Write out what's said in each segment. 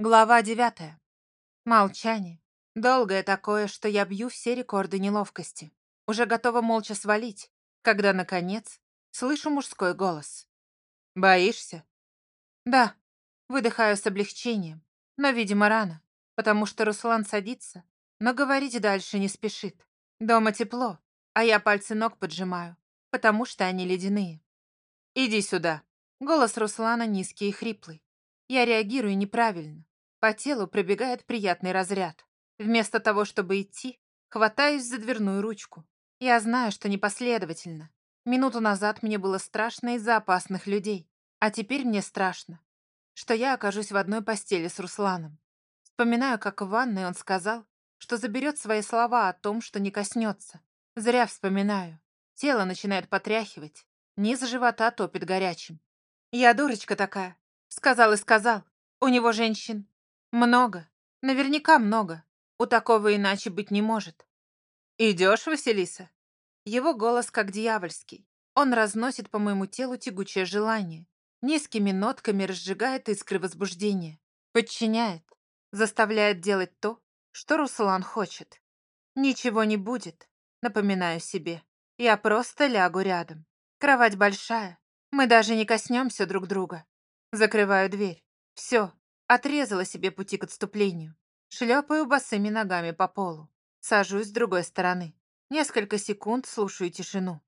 Глава девятая. Молчание. Долгое такое, что я бью все рекорды неловкости. Уже готова молча свалить, когда, наконец, слышу мужской голос. «Боишься?» «Да». Выдыхаю с облегчением, но, видимо, рано, потому что Руслан садится, но говорить дальше не спешит. Дома тепло, а я пальцы ног поджимаю, потому что они ледяные. «Иди сюда». Голос Руслана низкий и хриплый. Я реагирую неправильно. По телу пробегает приятный разряд. Вместо того, чтобы идти, хватаюсь за дверную ручку. Я знаю, что непоследовательно. Минуту назад мне было страшно из-за опасных людей, а теперь мне страшно, что я окажусь в одной постели с Русланом. Вспоминаю, как в ванной он сказал, что заберет свои слова о том, что не коснется. Зря вспоминаю. Тело начинает потряхивать, низ живота топит горячим. Я дурочка такая. Сказал и сказал. У него женщин много. Наверняка много. У такого иначе быть не может. «Идешь, Василиса?» Его голос как дьявольский. Он разносит по моему телу тягучее желание. Низкими нотками разжигает искры возбуждения. Подчиняет. Заставляет делать то, что Руслан хочет. Ничего не будет, напоминаю себе. Я просто лягу рядом. Кровать большая. Мы даже не коснемся друг друга. Закрываю дверь. Все. Отрезала себе пути к отступлению. Шлепаю босыми ногами по полу. Сажусь с другой стороны. Несколько секунд слушаю тишину.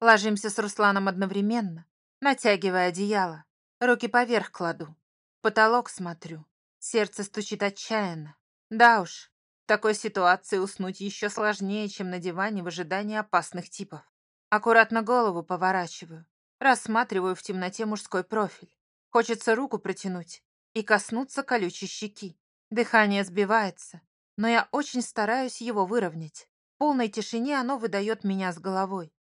Ложимся с Русланом одновременно, натягивая одеяло. Руки поверх кладу. Потолок смотрю. Сердце стучит отчаянно. Да уж, в такой ситуации уснуть еще сложнее, чем на диване в ожидании опасных типов. Аккуратно голову поворачиваю. Рассматриваю в темноте мужской профиль. Хочется руку протянуть и коснуться колючей щеки. Дыхание сбивается, но я очень стараюсь его выровнять. В полной тишине оно выдает меня с головой.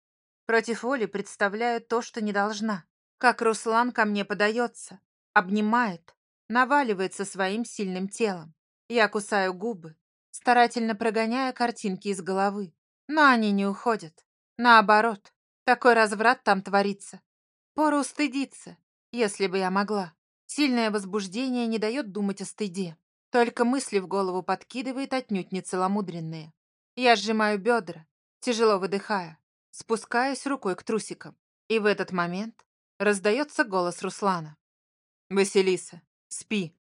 Против воли представляю то, что не должна. Как Руслан ко мне подается, обнимает, наваливается своим сильным телом. Я кусаю губы, старательно прогоняя картинки из головы. Но они не уходят. Наоборот, такой разврат там творится. Пору стыдиться, если бы я могла. Сильное возбуждение не дает думать о стыде. Только мысли в голову подкидывает отнюдь не целомудренные. Я сжимаю бедра, тяжело выдыхая, спускаюсь рукой к трусикам. И в этот момент раздается голос Руслана. «Василиса, спи».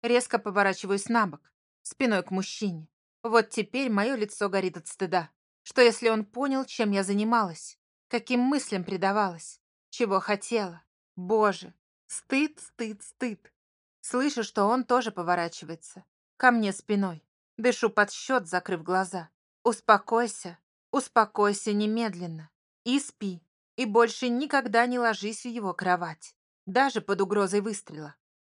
Резко поворачиваюсь на бок, спиной к мужчине. Вот теперь мое лицо горит от стыда. Что если он понял, чем я занималась? Каким мыслям предавалась? Чего хотела? Боже, стыд, стыд, стыд. Слышу, что он тоже поворачивается. Ко мне спиной. Дышу под счет, закрыв глаза. Успокойся, успокойся немедленно. И спи. И больше никогда не ложись в его кровать. Даже под угрозой выстрела.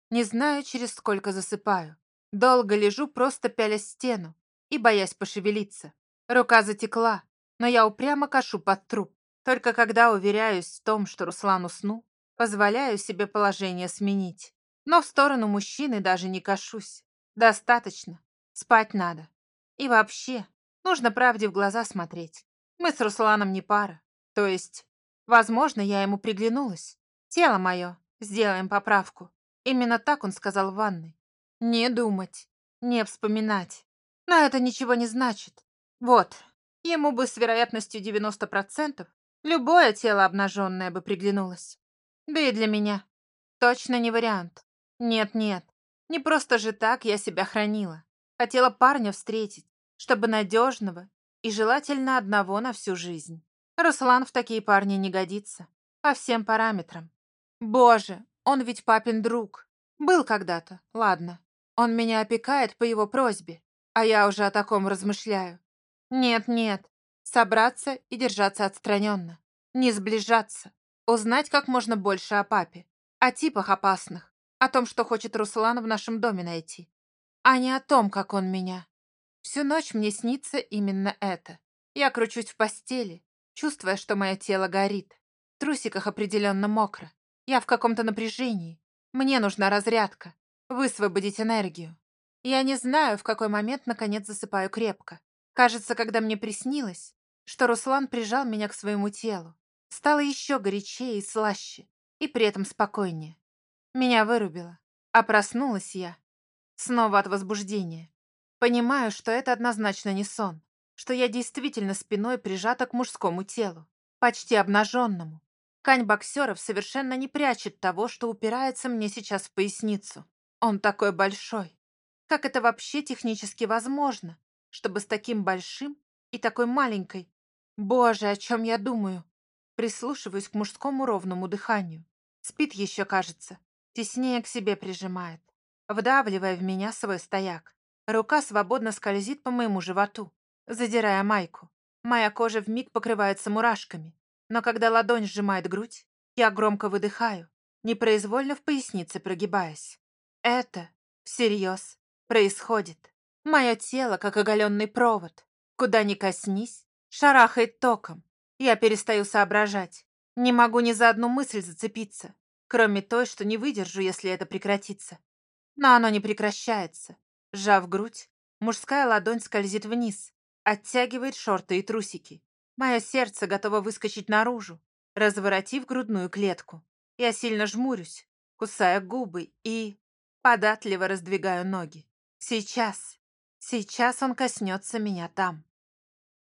Не знаю, через сколько засыпаю. Долго лежу, просто пяля стену и боясь пошевелиться. Рука затекла, но я упрямо кашу под труп. Только когда уверяюсь в том, что Руслан уснул, позволяю себе положение сменить. Но в сторону мужчины даже не кашусь. Достаточно. Спать надо. И вообще, нужно правде в глаза смотреть. Мы с Русланом не пара. То есть, возможно, я ему приглянулась. Тело мое, сделаем поправку. Именно так он сказал в ванной. Не думать, не вспоминать. Но это ничего не значит. Вот, ему бы с вероятностью 90% любое тело обнаженное бы приглянулось. Да и для меня. Точно не вариант. Нет-нет, не просто же так я себя хранила. Хотела парня встретить, чтобы надежного и желательно одного на всю жизнь. Руслан в такие парни не годится. По всем параметрам. Боже, он ведь папин друг. Был когда-то, ладно. Он меня опекает по его просьбе, а я уже о таком размышляю. Нет-нет, собраться и держаться отстраненно. Не сближаться. Узнать как можно больше о папе. О типах опасных. О том, что хочет Руслан в нашем доме найти. А не о том, как он меня. Всю ночь мне снится именно это. Я кручусь в постели, чувствуя, что мое тело горит. В трусиках определенно мокро. Я в каком-то напряжении. Мне нужна разрядка. Высвободить энергию. Я не знаю, в какой момент наконец засыпаю крепко. Кажется, когда мне приснилось, что Руслан прижал меня к своему телу. Стало еще горячее и слаще, и при этом спокойнее. Меня вырубило. А проснулась я Снова от возбуждения. Понимаю, что это однозначно не сон, что я действительно спиной прижата к мужскому телу, почти обнаженному. Ткань боксеров совершенно не прячет того, что упирается мне сейчас в поясницу. Он такой большой. Как это вообще технически возможно, чтобы с таким большим и такой маленькой? Боже, о чем я думаю? Прислушиваюсь к мужскому ровному дыханию. Спит еще, кажется. Теснее к себе прижимает, вдавливая в меня свой стояк. Рука свободно скользит по моему животу, задирая майку. Моя кожа вмиг покрывается мурашками. Но когда ладонь сжимает грудь, я громко выдыхаю, непроизвольно в пояснице прогибаясь. Это всерьез происходит. Мое тело, как оголенный провод. Куда ни коснись, шарахает током. Я перестаю соображать. Не могу ни за одну мысль зацепиться, кроме той, что не выдержу, если это прекратится. Но оно не прекращается. Сжав грудь, мужская ладонь скользит вниз, оттягивает шорты и трусики. Мое сердце готово выскочить наружу, разворотив грудную клетку. Я сильно жмурюсь, кусая губы и податливо раздвигаю ноги. Сейчас, сейчас он коснется меня там.